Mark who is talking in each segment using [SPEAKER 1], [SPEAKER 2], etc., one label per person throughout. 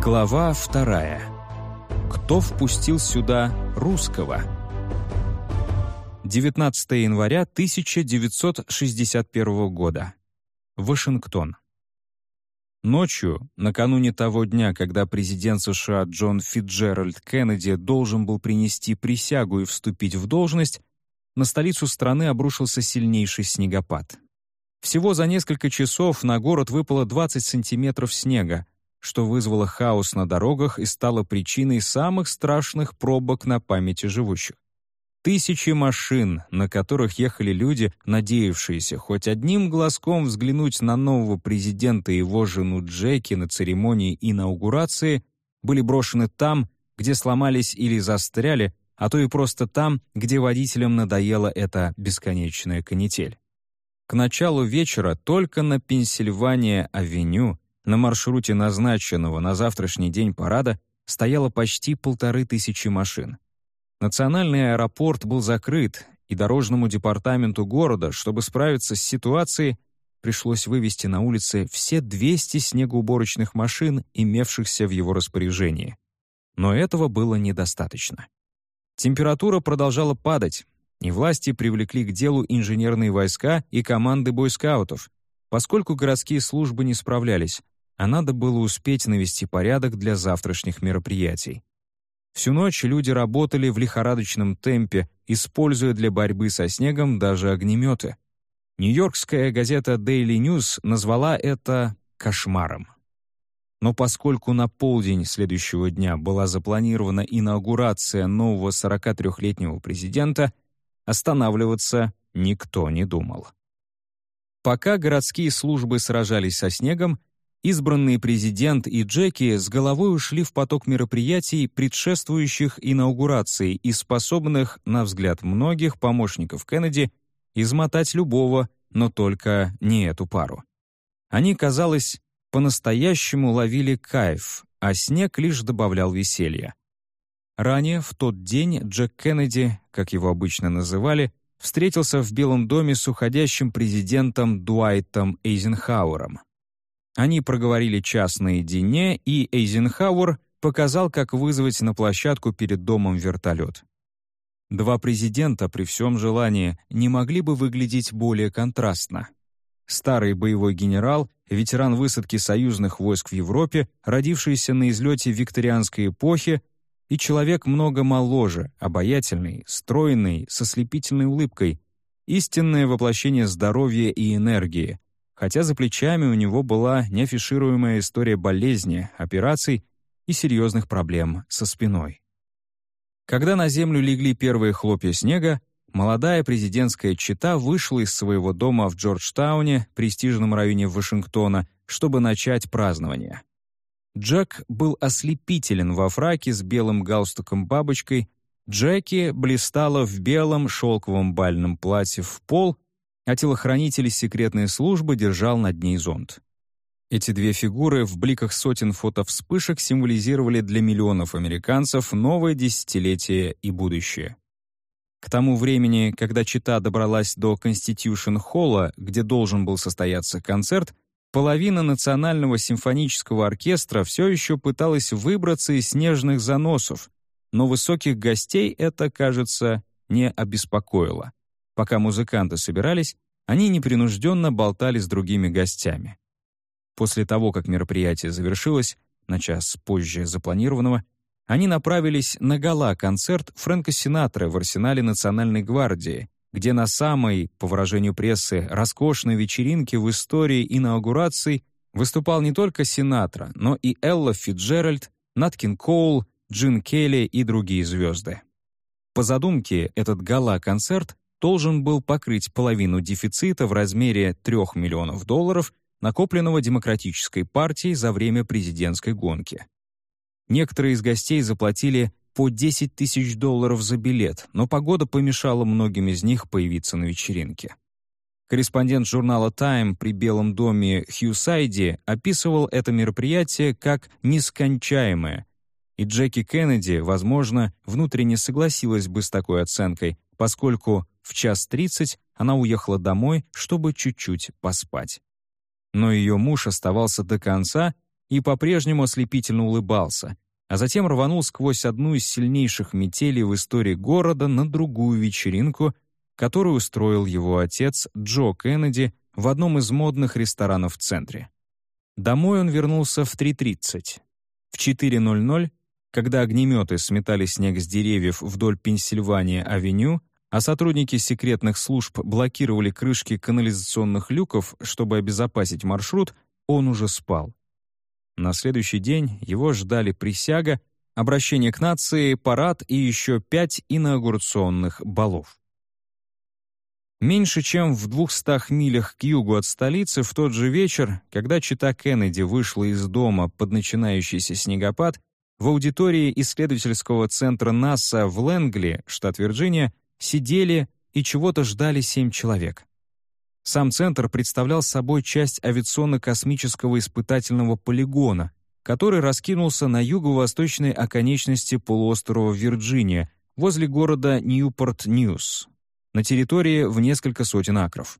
[SPEAKER 1] Глава вторая. Кто впустил сюда русского? 19 января 1961 года. Вашингтон. Ночью, накануне того дня, когда президент США Джон Фитджеральд Кеннеди должен был принести присягу и вступить в должность, на столицу страны обрушился сильнейший снегопад. Всего за несколько часов на город выпало 20 сантиметров снега, что вызвало хаос на дорогах и стало причиной самых страшных пробок на памяти живущих. Тысячи машин, на которых ехали люди, надеявшиеся хоть одним глазком взглянуть на нового президента и его жену Джеки на церемонии инаугурации, были брошены там, где сломались или застряли, а то и просто там, где водителям надоела эта бесконечная канитель. К началу вечера только на Пенсильвания-авеню, на маршруте назначенного на завтрашний день парада, стояло почти полторы тысячи машин. Национальный аэропорт был закрыт, и дорожному департаменту города, чтобы справиться с ситуацией, пришлось вывести на улицы все 200 снегоуборочных машин, имевшихся в его распоряжении. Но этого было недостаточно. Температура продолжала падать, и власти привлекли к делу инженерные войска и команды бойскаутов, поскольку городские службы не справлялись, а надо было успеть навести порядок для завтрашних мероприятий. Всю ночь люди работали в лихорадочном темпе, используя для борьбы со снегом даже огнеметы. Нью-Йоркская газета Daily News назвала это «кошмаром». Но поскольку на полдень следующего дня была запланирована инаугурация нового 43-летнего президента, останавливаться никто не думал. Пока городские службы сражались со снегом, избранный президент и Джеки с головой ушли в поток мероприятий, предшествующих инаугурации и способных, на взгляд многих помощников Кеннеди, измотать любого, но только не эту пару. Они, казалось, по-настоящему ловили кайф, а снег лишь добавлял веселья. Ранее, в тот день, Джек Кеннеди, как его обычно называли, встретился в Белом доме с уходящим президентом Дуайтом Эйзенхауэром. Они проговорили час наедине, и Эйзенхауэр показал, как вызвать на площадку перед домом вертолет. Два президента при всем желании не могли бы выглядеть более контрастно. Старый боевой генерал, ветеран высадки союзных войск в Европе, родившийся на излете викторианской эпохи, и человек много моложе, обаятельный, стройный, со слепительной улыбкой, истинное воплощение здоровья и энергии, хотя за плечами у него была неафишируемая история болезни, операций и серьезных проблем со спиной. Когда на землю легли первые хлопья снега, молодая президентская чета вышла из своего дома в Джорджтауне, престижном районе Вашингтона, чтобы начать празднование. Джек был ослепителен во фраке с белым галстуком-бабочкой, Джеки блистала в белом шелковом бальном платье в пол, а телохранитель секретной службы держал над ней зонт. Эти две фигуры в бликах сотен фотовспышек символизировали для миллионов американцев новое десятилетие и будущее. К тому времени, когда чита добралась до Конститюшн-холла, где должен был состояться концерт, Половина Национального симфонического оркестра все еще пыталась выбраться из снежных заносов, но высоких гостей это, кажется, не обеспокоило. Пока музыканты собирались, они непринужденно болтали с другими гостями. После того, как мероприятие завершилось, на час позже запланированного, они направились на гала-концерт Фрэнка Синатры в арсенале Национальной гвардии, где на самой, по выражению прессы, роскошной вечеринке в истории инаугураций выступал не только Синатра, но и Элла Фитджеральд, Наткин Коул, Джин Келли и другие звезды. По задумке, этот гала-концерт должен был покрыть половину дефицита в размере 3 миллионов долларов, накопленного Демократической партией за время президентской гонки. Некоторые из гостей заплатили по 10 тысяч долларов за билет, но погода помешала многим из них появиться на вечеринке. Корреспондент журнала «Тайм» при Белом доме Хью Сайди описывал это мероприятие как «нескончаемое», и Джеки Кеннеди, возможно, внутренне согласилась бы с такой оценкой, поскольку в час тридцать она уехала домой, чтобы чуть-чуть поспать. Но ее муж оставался до конца и по-прежнему ослепительно улыбался, а затем рванул сквозь одну из сильнейших метелей в истории города на другую вечеринку, которую устроил его отец Джо Кеннеди в одном из модных ресторанов в центре. Домой он вернулся в 3.30. В 4.00, когда огнеметы сметали снег с деревьев вдоль Пенсильвания-авеню, а сотрудники секретных служб блокировали крышки канализационных люков, чтобы обезопасить маршрут, он уже спал. На следующий день его ждали присяга, обращение к нации, парад и еще пять инаугурационных балов. Меньше чем в двухстах милях к югу от столицы в тот же вечер, когда чита Кеннеди вышла из дома под начинающийся снегопад, в аудитории исследовательского центра НАСА в Лэнгли, штат Вирджиния, сидели и чего-то ждали семь человек. Сам центр представлял собой часть авиационно-космического испытательного полигона, который раскинулся на юго-восточной оконечности полуострова Вирджиния, возле города Ньюпорт-Ньюс, на территории в несколько сотен акров.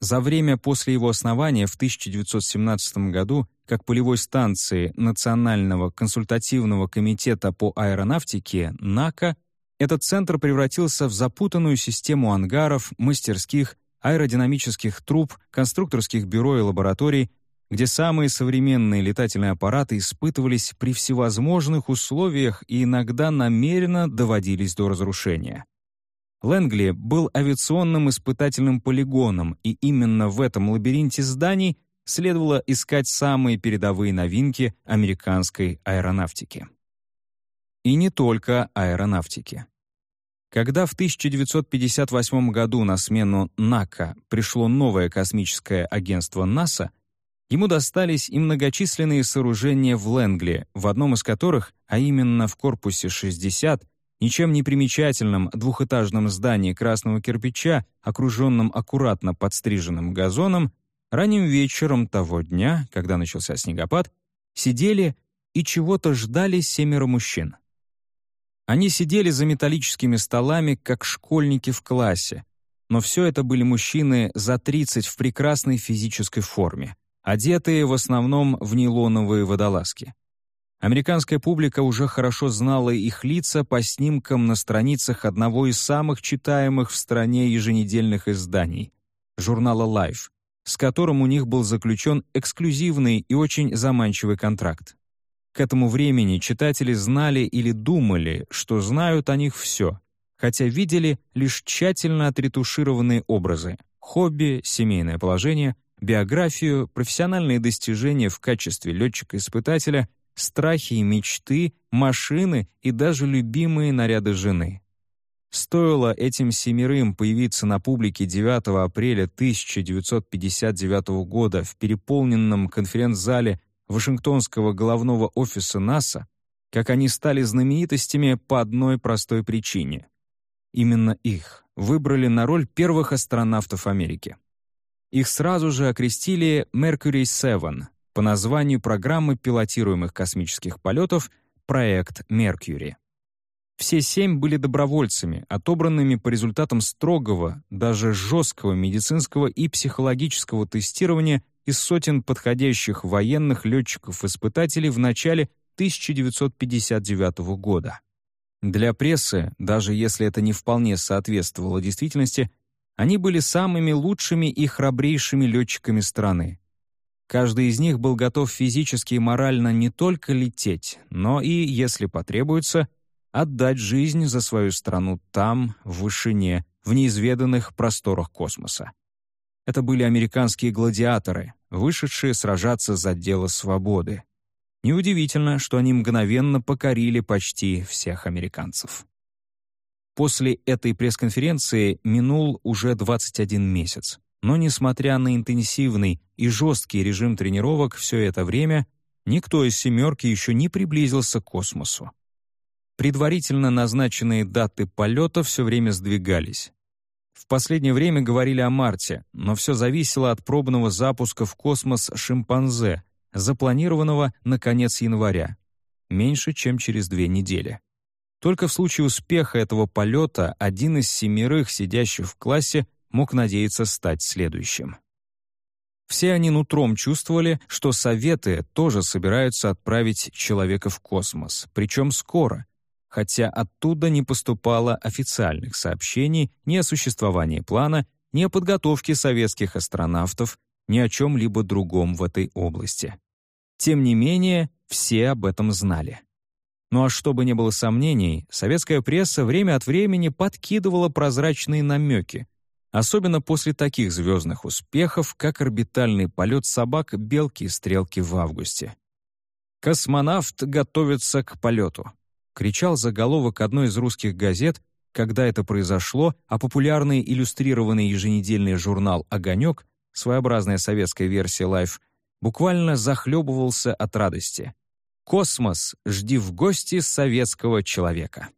[SPEAKER 1] За время после его основания в 1917 году как полевой станции Национального консультативного комитета по аэронавтике НАКА этот центр превратился в запутанную систему ангаров, мастерских, аэродинамических труб, конструкторских бюро и лабораторий, где самые современные летательные аппараты испытывались при всевозможных условиях и иногда намеренно доводились до разрушения. Лэнгли был авиационным испытательным полигоном, и именно в этом лабиринте зданий следовало искать самые передовые новинки американской аэронавтики. И не только аэронавтики. Когда в 1958 году на смену НАКА пришло новое космическое агентство НАСА, ему достались и многочисленные сооружения в Лэнгли, в одном из которых, а именно в корпусе 60, ничем не примечательном двухэтажном здании красного кирпича, окруженном аккуратно подстриженным газоном, ранним вечером того дня, когда начался снегопад, сидели и чего-то ждали семеро мужчин. Они сидели за металлическими столами, как школьники в классе, но все это были мужчины за 30 в прекрасной физической форме, одетые в основном в нейлоновые водолазки. Американская публика уже хорошо знала их лица по снимкам на страницах одного из самых читаемых в стране еженедельных изданий — журнала Life, с которым у них был заключен эксклюзивный и очень заманчивый контракт. К этому времени читатели знали или думали, что знают о них все, хотя видели лишь тщательно отретушированные образы — хобби, семейное положение, биографию, профессиональные достижения в качестве летчика-испытателя — страхи и мечты, машины и даже любимые наряды жены. Стоило этим семерым появиться на публике 9 апреля 1959 года в переполненном конференц-зале Вашингтонского головного офиса НАСА, как они стали знаменитостями по одной простой причине. Именно их выбрали на роль первых астронавтов Америки. Их сразу же окрестили Mercury 7, по названию программы пилотируемых космических полетов «Проект Меркьюри». Все семь были добровольцами, отобранными по результатам строгого, даже жесткого медицинского и психологического тестирования из сотен подходящих военных летчиков-испытателей в начале 1959 года. Для прессы, даже если это не вполне соответствовало действительности, они были самыми лучшими и храбрейшими летчиками страны. Каждый из них был готов физически и морально не только лететь, но и, если потребуется, отдать жизнь за свою страну там, в вышине, в неизведанных просторах космоса. Это были американские гладиаторы, вышедшие сражаться за дело свободы. Неудивительно, что они мгновенно покорили почти всех американцев. После этой пресс-конференции минул уже 21 месяц. Но несмотря на интенсивный и жесткий режим тренировок все это время, никто из «семерки» еще не приблизился к космосу. Предварительно назначенные даты полета все время сдвигались. В последнее время говорили о марте, но все зависело от пробного запуска в космос «Шимпанзе», запланированного на конец января, меньше, чем через две недели. Только в случае успеха этого полета один из семерых, сидящих в классе, мог надеяться стать следующим. Все они нутром чувствовали, что Советы тоже собираются отправить человека в космос, причем скоро, хотя оттуда не поступало официальных сообщений ни о существовании плана, ни о подготовке советских астронавтов, ни о чем-либо другом в этой области. Тем не менее, все об этом знали. Ну а чтобы не было сомнений, советская пресса время от времени подкидывала прозрачные намеки, особенно после таких звездных успехов, как орбитальный полет собак «Белки» и «Стрелки» в августе. «Космонавт готовится к полету», — кричал заголовок одной из русских газет, когда это произошло, а популярный иллюстрированный еженедельный журнал «Огонек», своеобразная советская версия Life, буквально захлебывался от радости. «Космос, жди в гости советского человека».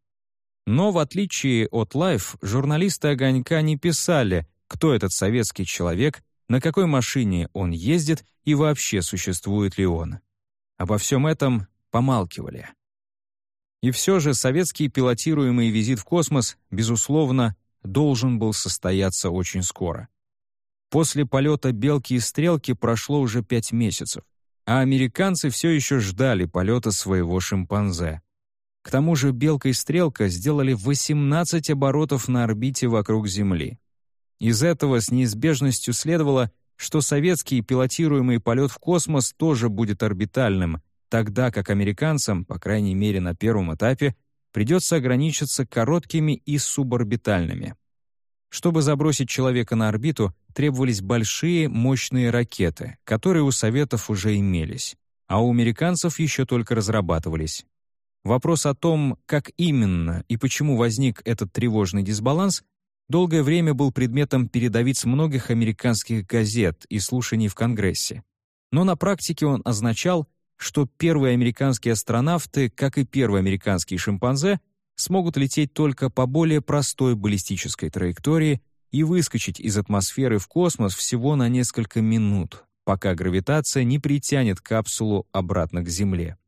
[SPEAKER 1] Но в отличие от Life, журналисты «Огонька» не писали, кто этот советский человек, на какой машине он ездит и вообще существует ли он. Обо всем этом помалкивали. И все же советский пилотируемый визит в космос, безусловно, должен был состояться очень скоро. После полета «Белки и стрелки» прошло уже пять месяцев, а американцы все еще ждали полета своего шимпанзе. К тому же «Белка и стрелка» сделали 18 оборотов на орбите вокруг Земли. Из этого с неизбежностью следовало, что советский пилотируемый полет в космос тоже будет орбитальным, тогда как американцам, по крайней мере на первом этапе, придется ограничиться короткими и суборбитальными. Чтобы забросить человека на орбиту, требовались большие, мощные ракеты, которые у Советов уже имелись, а у американцев еще только разрабатывались. Вопрос о том, как именно и почему возник этот тревожный дисбаланс, долгое время был предметом передовиц многих американских газет и слушаний в Конгрессе. Но на практике он означал, что первые американские астронавты, как и первые американские шимпанзе, смогут лететь только по более простой баллистической траектории и выскочить из атмосферы в космос всего на несколько минут, пока гравитация не притянет капсулу обратно к Земле.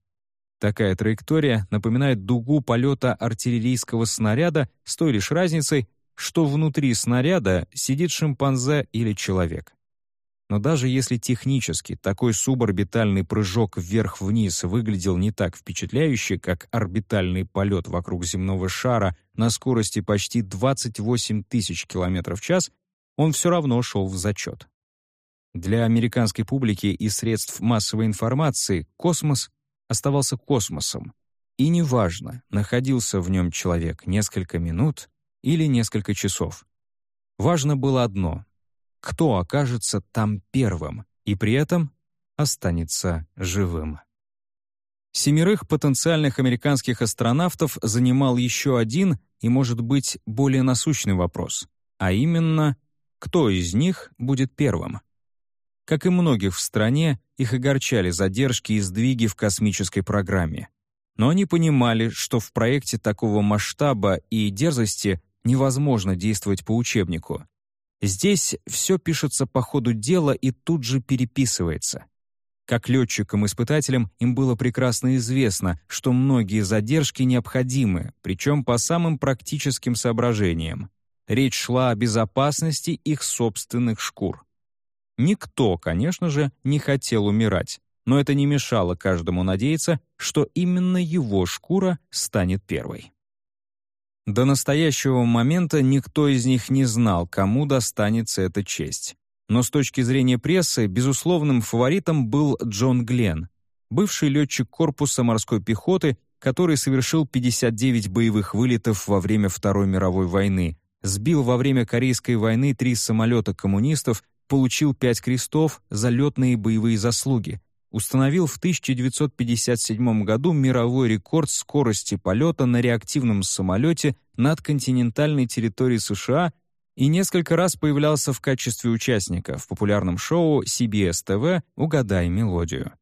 [SPEAKER 1] Такая траектория напоминает дугу полета артиллерийского снаряда с той лишь разницей, что внутри снаряда сидит шимпанзе или человек. Но даже если технически такой суборбитальный прыжок вверх-вниз выглядел не так впечатляюще, как орбитальный полет вокруг земного шара на скорости почти 28 тысяч км в час, он все равно шел в зачет. Для американской публики и средств массовой информации космос оставался космосом, и неважно, находился в нем человек несколько минут или несколько часов. Важно было одно — кто окажется там первым и при этом останется живым. Семерых потенциальных американских астронавтов занимал еще один и, может быть, более насущный вопрос, а именно, кто из них будет первым. Как и многих в стране, их огорчали задержки и сдвиги в космической программе. Но они понимали, что в проекте такого масштаба и дерзости невозможно действовать по учебнику. Здесь все пишется по ходу дела и тут же переписывается. Как летчикам-испытателям им было прекрасно известно, что многие задержки необходимы, причем по самым практическим соображениям. Речь шла о безопасности их собственных шкур. Никто, конечно же, не хотел умирать, но это не мешало каждому надеяться, что именно его шкура станет первой. До настоящего момента никто из них не знал, кому достанется эта честь. Но с точки зрения прессы, безусловным фаворитом был Джон Гленн, бывший летчик корпуса морской пехоты, который совершил 59 боевых вылетов во время Второй мировой войны, сбил во время Корейской войны три самолета коммунистов получил пять крестов за летные боевые заслуги, установил в 1957 году мировой рекорд скорости полета на реактивном самолете над континентальной территорией США и несколько раз появлялся в качестве участника в популярном шоу CBS TV «Угадай мелодию».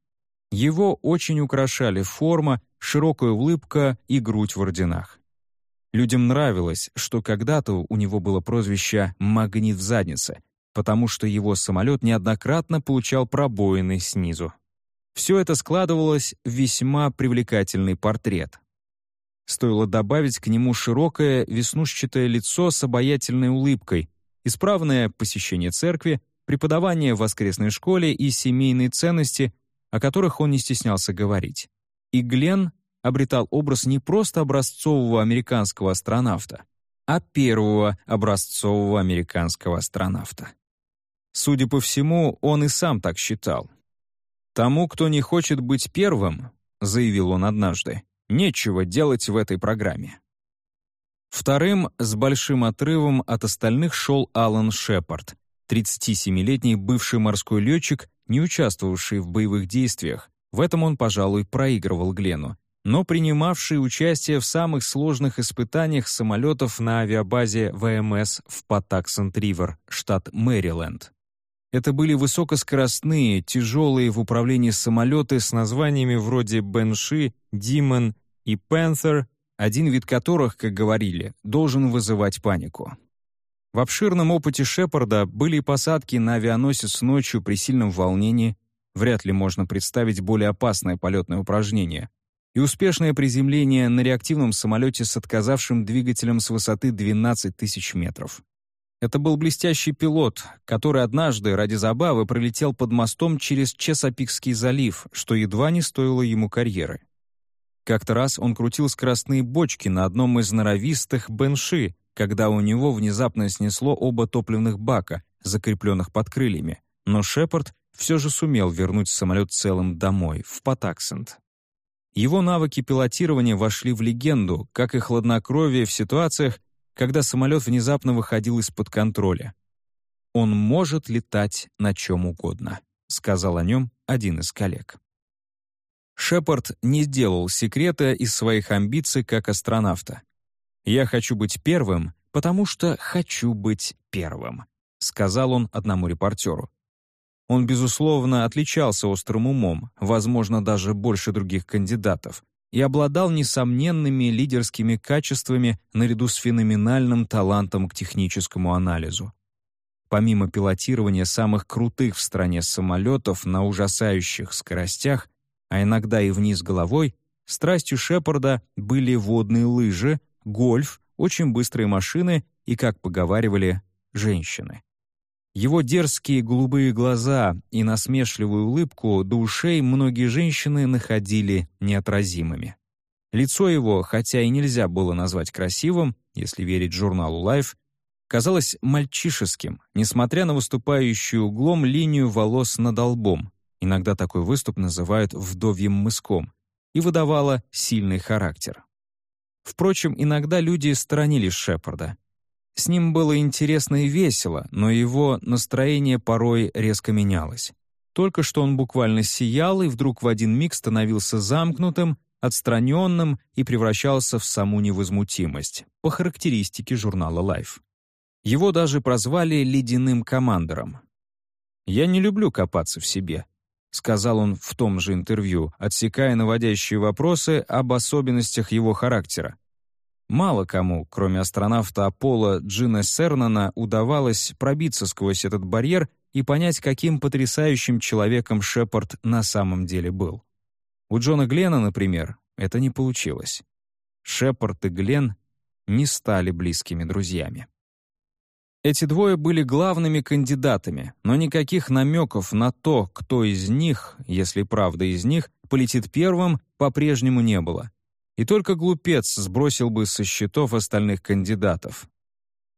[SPEAKER 1] Его очень украшали форма, широкая улыбка и грудь в орденах. Людям нравилось, что когда-то у него было прозвище «магнит в заднице», потому что его самолет неоднократно получал пробоины снизу. Все это складывалось в весьма привлекательный портрет. Стоило добавить к нему широкое веснушчатое лицо с обаятельной улыбкой, исправное посещение церкви, преподавание в воскресной школе и семейные ценности, о которых он не стеснялся говорить. И Глен обретал образ не просто образцового американского астронавта, а первого образцового американского астронавта. Судя по всему, он и сам так считал. «Тому, кто не хочет быть первым», — заявил он однажды, — «нечего делать в этой программе». Вторым, с большим отрывом от остальных шел Алан Шепард, 37-летний бывший морской летчик, не участвовавший в боевых действиях. В этом он, пожалуй, проигрывал Глену, но принимавший участие в самых сложных испытаниях самолетов на авиабазе ВМС в Патаксент-Ривер, штат Мэриленд. Это были высокоскоростные, тяжелые в управлении самолеты с названиями вроде «Бенши», «Димон» и «Пэнтер», один вид которых, как говорили, должен вызывать панику. В обширном опыте Шепарда были посадки на авианосец ночью при сильном волнении, вряд ли можно представить более опасное полетное упражнение, и успешное приземление на реактивном самолете с отказавшим двигателем с высоты 12 тысяч метров. Это был блестящий пилот, который однажды ради забавы пролетел под мостом через Чесапикский залив, что едва не стоило ему карьеры. Как-то раз он крутил скоростные бочки на одном из норовистых бенши, когда у него внезапно снесло оба топливных бака, закрепленных под крыльями, но Шепард все же сумел вернуть самолет целым домой, в Патаксент. Его навыки пилотирования вошли в легенду, как и хладнокровие в ситуациях, когда самолет внезапно выходил из-под контроля. «Он может летать на чем угодно», — сказал о нем один из коллег. Шепард не сделал секрета из своих амбиций как астронавта. «Я хочу быть первым, потому что хочу быть первым», — сказал он одному репортеру. Он, безусловно, отличался острым умом, возможно, даже больше других кандидатов, и обладал несомненными лидерскими качествами наряду с феноменальным талантом к техническому анализу. Помимо пилотирования самых крутых в стране самолетов на ужасающих скоростях, а иногда и вниз головой, страстью Шепарда были водные лыжи, гольф, очень быстрые машины и, как поговаривали, женщины. Его дерзкие голубые глаза и насмешливую улыбку до ушей многие женщины находили неотразимыми. Лицо его, хотя и нельзя было назвать красивым, если верить журналу Life, казалось мальчишеским, несмотря на выступающую углом линию волос над лбом, иногда такой выступ называют «вдовьим мыском», и выдавало сильный характер. Впрочем, иногда люди сторонились Шепарда, с ним было интересно и весело, но его настроение порой резко менялось. Только что он буквально сиял и вдруг в один миг становился замкнутым, отстраненным и превращался в саму невозмутимость, по характеристике журнала Life. Его даже прозвали «ледяным командором». «Я не люблю копаться в себе», — сказал он в том же интервью, отсекая наводящие вопросы об особенностях его характера. Мало кому, кроме астронавта Аполло Джина Сернана, удавалось пробиться сквозь этот барьер и понять, каким потрясающим человеком Шепард на самом деле был. У Джона Глена, например, это не получилось. Шепард и Глен не стали близкими друзьями. Эти двое были главными кандидатами, но никаких намеков на то, кто из них, если правда из них, полетит первым, по-прежнему не было и только глупец сбросил бы со счетов остальных кандидатов.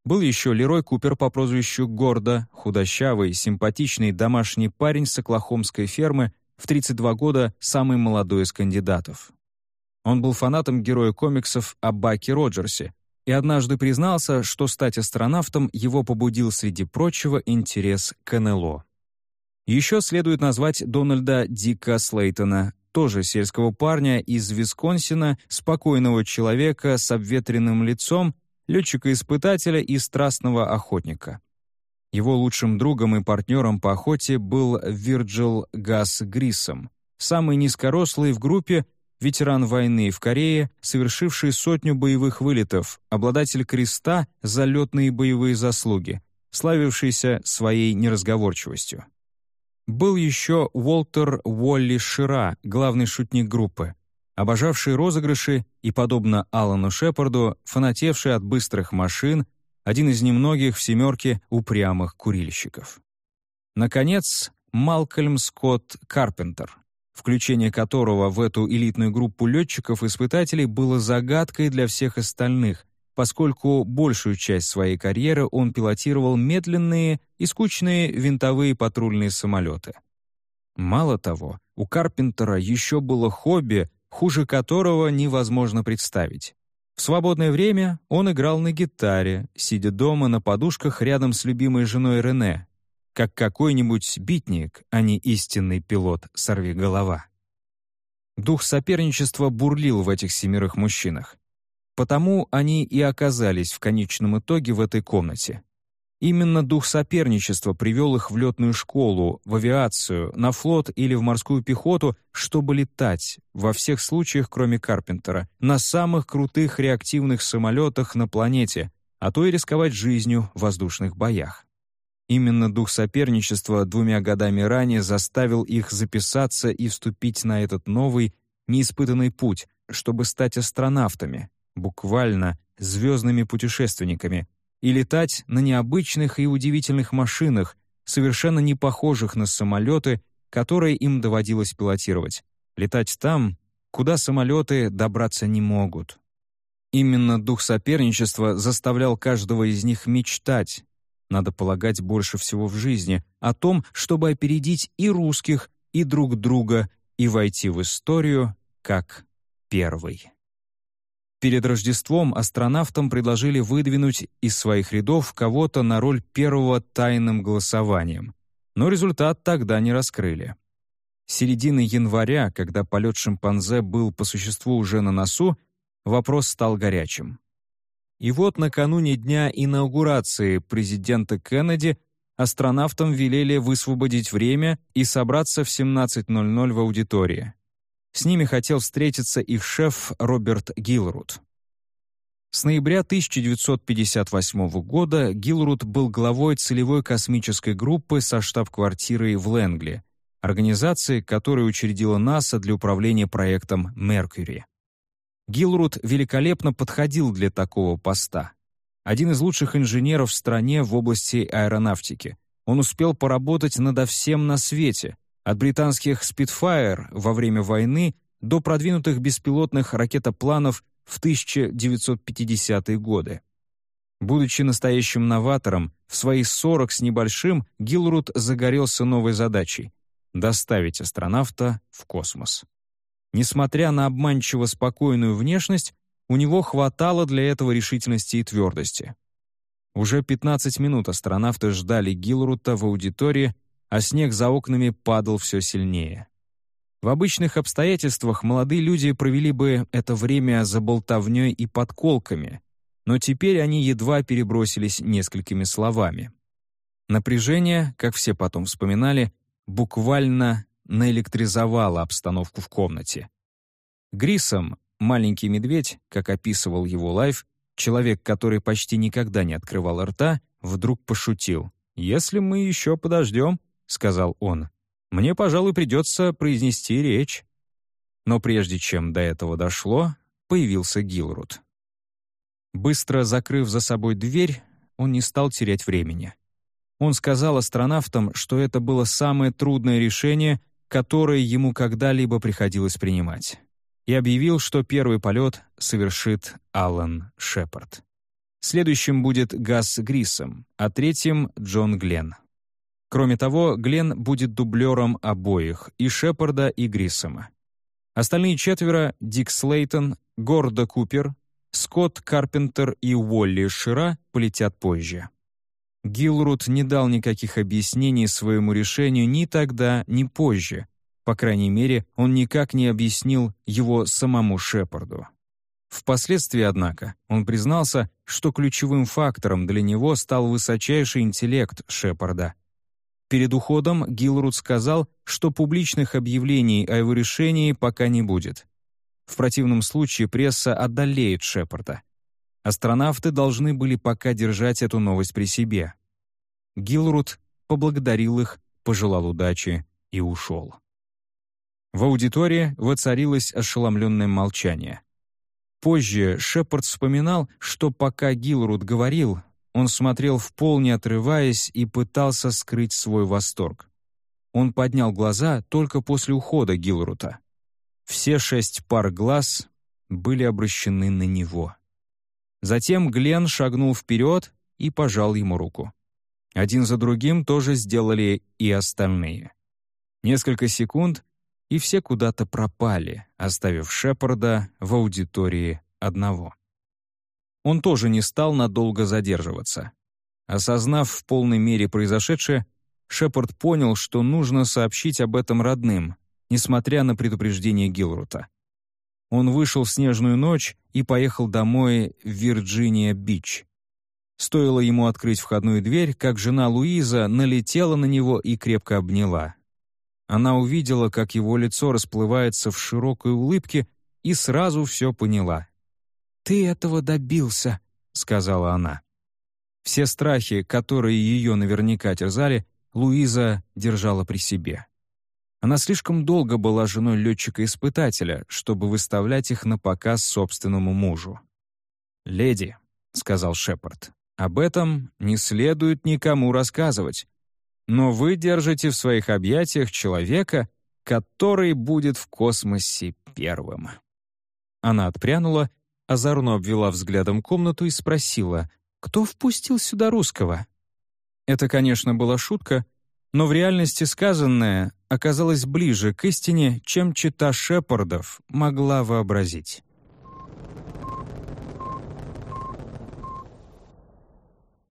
[SPEAKER 1] Был еще Лерой Купер по прозвищу Гордо, худощавый, симпатичный домашний парень с оклахомской фермы, в 32 года самый молодой из кандидатов. Он был фанатом героя комиксов о Баке Роджерсе и однажды признался, что стать астронавтом его побудил, среди прочего, интерес к НЛО. Еще следует назвать Дональда Дика Слейтона, тоже сельского парня из Висконсина, спокойного человека с обветренным лицом, летчика-испытателя и страстного охотника. Его лучшим другом и партнером по охоте был Вирджил Гас Грисом, самый низкорослый в группе, ветеран войны в Корее, совершивший сотню боевых вылетов, обладатель креста за летные боевые заслуги, славившийся своей неразговорчивостью. Был еще Уолтер Уолли Шира, главный шутник группы, обожавший розыгрыши и, подобно Алану Шепарду, фанатевший от быстрых машин, один из немногих в «семерке» упрямых курильщиков. Наконец, Малкольм Скотт Карпентер, включение которого в эту элитную группу летчиков-испытателей было загадкой для всех остальных, поскольку большую часть своей карьеры он пилотировал медленные и скучные винтовые патрульные самолеты. Мало того, у Карпентера еще было хобби, хуже которого невозможно представить. В свободное время он играл на гитаре, сидя дома на подушках рядом с любимой женой Рене, как какой-нибудь битник, а не истинный пилот «Сорви-голова». Дух соперничества бурлил в этих семерых мужчинах. Потому они и оказались в конечном итоге в этой комнате. Именно дух соперничества привел их в летную школу, в авиацию, на флот или в морскую пехоту, чтобы летать, во всех случаях, кроме Карпентера, на самых крутых реактивных самолетах на планете, а то и рисковать жизнью в воздушных боях. Именно дух соперничества двумя годами ранее заставил их записаться и вступить на этот новый, неиспытанный путь, чтобы стать астронавтами, буквально звездными путешественниками, и летать на необычных и удивительных машинах, совершенно не похожих на самолеты, которые им доводилось пилотировать. Летать там, куда самолеты добраться не могут. Именно дух соперничества заставлял каждого из них мечтать, надо полагать больше всего в жизни, о том, чтобы опередить и русских, и друг друга, и войти в историю как первый. Перед Рождеством астронавтам предложили выдвинуть из своих рядов кого-то на роль первого тайным голосованием, но результат тогда не раскрыли. С середины января, когда полет шимпанзе был по существу уже на носу, вопрос стал горячим. И вот накануне дня инаугурации президента Кеннеди астронавтам велели высвободить время и собраться в 17.00 в аудитории. С ними хотел встретиться их шеф Роберт Гилруд. С ноября 1958 года Гилруд был главой целевой космической группы со штаб-квартирой в Лэнгли, организации, которую учредила НАСА для управления проектом «Меркьюри». Гилруд великолепно подходил для такого поста. Один из лучших инженеров в стране в области аэронавтики. Он успел поработать надо всем на свете, от британских Spitfire во время войны до продвинутых беспилотных ракетопланов в 1950-е годы. Будучи настоящим новатором, в свои 40 с небольшим Гилруд загорелся новой задачей — доставить астронавта в космос. Несмотря на обманчиво спокойную внешность, у него хватало для этого решительности и твердости. Уже 15 минут астронавты ждали Гилрута в аудитории, а снег за окнами падал все сильнее. В обычных обстоятельствах молодые люди провели бы это время за болтовней и подколками, но теперь они едва перебросились несколькими словами. Напряжение, как все потом вспоминали, буквально наэлектризовало обстановку в комнате. Грисом, маленький медведь, как описывал его лайф, человек, который почти никогда не открывал рта, вдруг пошутил. «Если мы еще подождем, — сказал он. «Мне, пожалуй, придется произнести речь». Но прежде чем до этого дошло, появился Гилруд. Быстро закрыв за собой дверь, он не стал терять времени. Он сказал астронавтам, что это было самое трудное решение, которое ему когда-либо приходилось принимать, и объявил, что первый полет совершит Аллан Шепард. Следующим будет Газ Грисом, а третьим — Джон Гленн. Кроме того, Глен будет дублером обоих, и Шепарда, и Гриссома. Остальные четверо — Дик Слейтон, Гордо Купер, Скотт Карпентер и Уолли Шира — полетят позже. Гилруд не дал никаких объяснений своему решению ни тогда, ни позже. По крайней мере, он никак не объяснил его самому Шепарду. Впоследствии, однако, он признался, что ключевым фактором для него стал высочайший интеллект Шепарда — Перед уходом Гилруд сказал, что публичных объявлений о его решении пока не будет. В противном случае пресса одолеет Шепарда. Астронавты должны были пока держать эту новость при себе. Гилруд поблагодарил их, пожелал удачи и ушел. В аудитории воцарилось ошеломленное молчание. Позже Шепард вспоминал, что пока Гилруд говорил, он смотрел в пол, не отрываясь, и пытался скрыть свой восторг. Он поднял глаза только после ухода Гилрута. Все шесть пар глаз были обращены на него. Затем Глен шагнул вперед и пожал ему руку. Один за другим тоже сделали и остальные. Несколько секунд, и все куда-то пропали, оставив Шепарда в аудитории одного. Он тоже не стал надолго задерживаться. Осознав в полной мере произошедшее, Шепард понял, что нужно сообщить об этом родным, несмотря на предупреждение Гилрута. Он вышел в снежную ночь и поехал домой в Вирджиния-Бич. Стоило ему открыть входную дверь, как жена Луиза налетела на него и крепко обняла. Она увидела, как его лицо расплывается в широкой улыбке, и сразу все поняла. «Ты этого добился», — сказала она. Все страхи, которые ее наверняка терзали, Луиза держала при себе. Она слишком долго была женой летчика-испытателя, чтобы выставлять их на показ собственному мужу. «Леди», — сказал Шепард, — «об этом не следует никому рассказывать. Но вы держите в своих объятиях человека, который будет в космосе первым». Она отпрянула, озорно обвела взглядом комнату и спросила, «Кто впустил сюда русского?» Это, конечно, была шутка, но в реальности сказанное оказалось ближе к истине, чем чита Шепардов могла вообразить.